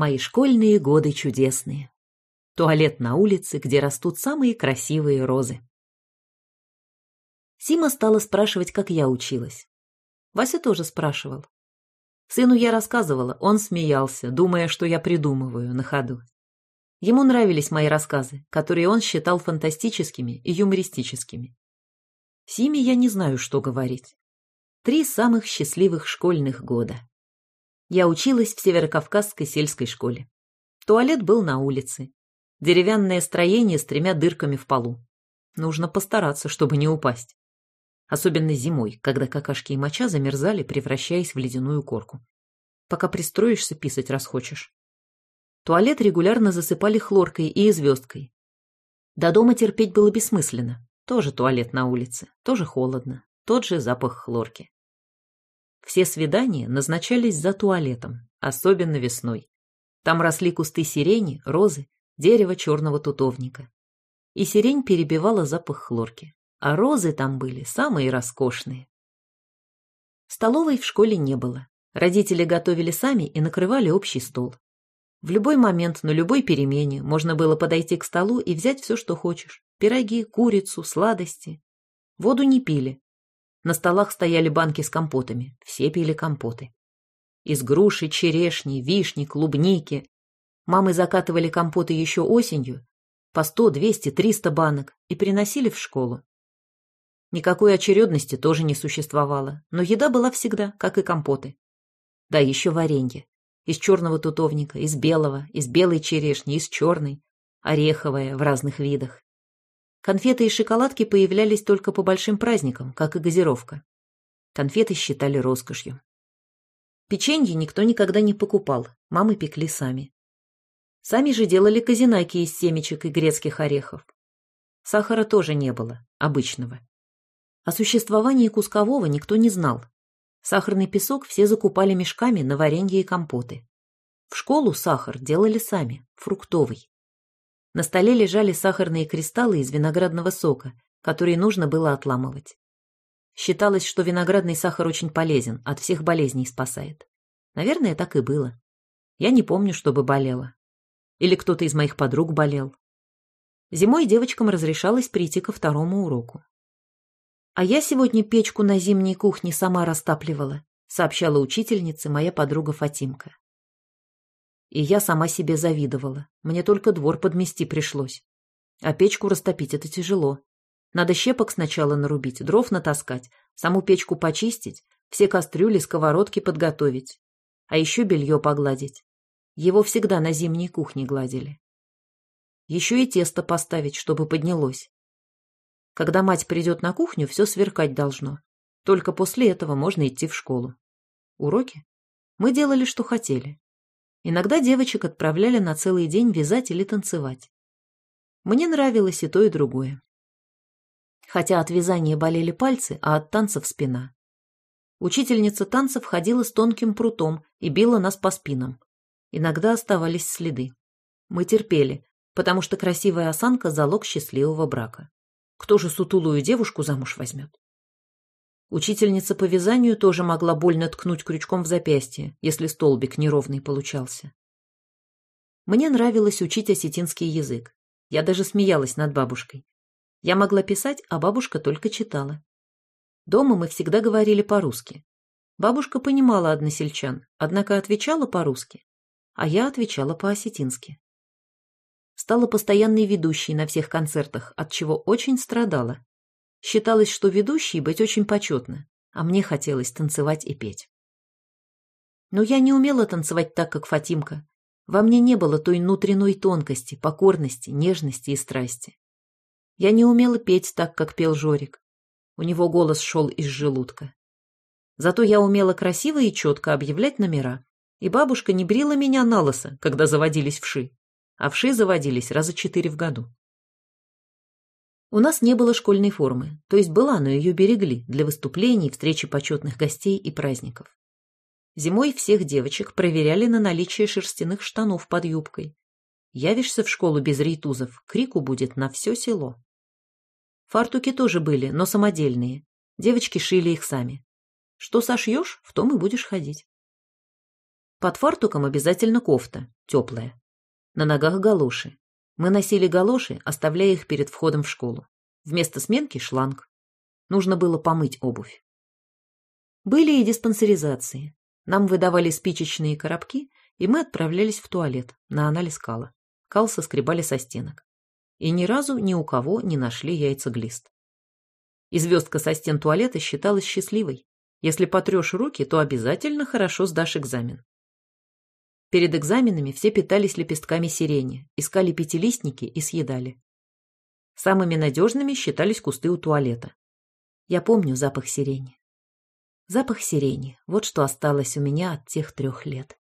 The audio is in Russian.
Мои школьные годы чудесные. Туалет на улице, где растут самые красивые розы. Сима стала спрашивать, как я училась. Вася тоже спрашивал. Сыну я рассказывала, он смеялся, думая, что я придумываю на ходу. Ему нравились мои рассказы, которые он считал фантастическими и юмористическими. Симе я не знаю, что говорить. Три самых счастливых школьных года. Я училась в Северокавказской сельской школе. Туалет был на улице. Деревянное строение с тремя дырками в полу. Нужно постараться, чтобы не упасть. Особенно зимой, когда какашки и моча замерзали, превращаясь в ледяную корку. Пока пристроишься, писать расхочешь. Туалет регулярно засыпали хлоркой и звездкой. До дома терпеть было бессмысленно. Тоже туалет на улице, тоже холодно, тот же запах хлорки. Все свидания назначались за туалетом, особенно весной. Там росли кусты сирени, розы, дерево черного тутовника. И сирень перебивала запах хлорки, а розы там были самые роскошные. Столовой в школе не было. Родители готовили сами и накрывали общий стол. В любой момент, на любой перемене можно было подойти к столу и взять все, что хочешь. Пироги, курицу, сладости. Воду не пили, на столах стояли банки с компотами. Все пили компоты. Из груши, черешни, вишни, клубники. Мамы закатывали компоты еще осенью. По сто, двести, триста банок. И приносили в школу. Никакой очередности тоже не существовало. Но еда была всегда, как и компоты. Да, еще варенье. Из черного тутовника, из белого, из белой черешни, из черной. Ореховое в разных видах. Конфеты и шоколадки появлялись только по большим праздникам, как и газировка. Конфеты считали роскошью. Печенье никто никогда не покупал, мамы пекли сами. Сами же делали казинаки из семечек и грецких орехов. Сахара тоже не было, обычного. О существовании кускового никто не знал. Сахарный песок все закупали мешками на варенье и компоты. В школу сахар делали сами, фруктовый. На столе лежали сахарные кристаллы из виноградного сока, которые нужно было отламывать. Считалось, что виноградный сахар очень полезен, от всех болезней спасает. Наверное, так и было. Я не помню, чтобы болела. Или кто-то из моих подруг болел. Зимой девочкам разрешалось прийти ко второму уроку. «А я сегодня печку на зимней кухне сама растапливала», сообщала учительница моя подруга Фатимка. И я сама себе завидовала. Мне только двор подмести пришлось. А печку растопить — это тяжело. Надо щепок сначала нарубить, дров натаскать, саму печку почистить, все кастрюли, сковородки подготовить. А еще белье погладить. Его всегда на зимней кухне гладили. Еще и тесто поставить, чтобы поднялось. Когда мать придет на кухню, все сверкать должно. Только после этого можно идти в школу. Уроки? Мы делали, что хотели. Иногда девочек отправляли на целый день вязать или танцевать. Мне нравилось и то, и другое. Хотя от вязания болели пальцы, а от танцев спина. Учительница танцев ходила с тонким прутом и била нас по спинам. Иногда оставались следы. Мы терпели, потому что красивая осанка – залог счастливого брака. Кто же сутулую девушку замуж возьмет? Учительница по вязанию тоже могла больно ткнуть крючком в запястье, если столбик неровный получался. Мне нравилось учить осетинский язык. Я даже смеялась над бабушкой. Я могла писать, а бабушка только читала. Дома мы всегда говорили по-русски. Бабушка понимала односельчан, однако отвечала по-русски, а я отвечала по-осетински. Стала постоянной ведущей на всех концертах, от чего очень страдала. Считалось, что ведущей быть очень почетно, а мне хотелось танцевать и петь. Но я не умела танцевать так, как Фатимка. Во мне не было той внутренней тонкости, покорности, нежности и страсти. Я не умела петь так, как пел Жорик. У него голос шел из желудка. Зато я умела красиво и четко объявлять номера, и бабушка не брила меня на лысо, когда заводились вши, а вши заводились раза четыре в году. У нас не было школьной формы, то есть была, но ее берегли для выступлений, встречи почетных гостей и праздников. Зимой всех девочек проверяли на наличие шерстяных штанов под юбкой. Явишься в школу без рейтузов, крику будет на все село. Фартуки тоже были, но самодельные. Девочки шили их сами. Что сошьешь, в том и будешь ходить. Под фартуком обязательно кофта, теплая. На ногах галоши. Мы носили галоши, оставляя их перед входом в школу. Вместо сменки шланг. Нужно было помыть обувь. Были и диспансеризации. Нам выдавали спичечные коробки, и мы отправлялись в туалет на анализ кала. Кал соскребали со стенок. И ни разу ни у кого не нашли яйцеглист. И звездка со стен туалета считалась счастливой. Если потрешь руки, то обязательно хорошо сдашь экзамен. Перед экзаменами все питались лепестками сирени, искали пятилистники и съедали. Самыми надежными считались кусты у туалета. Я помню запах сирени. Запах сирени – вот что осталось у меня от тех трех лет.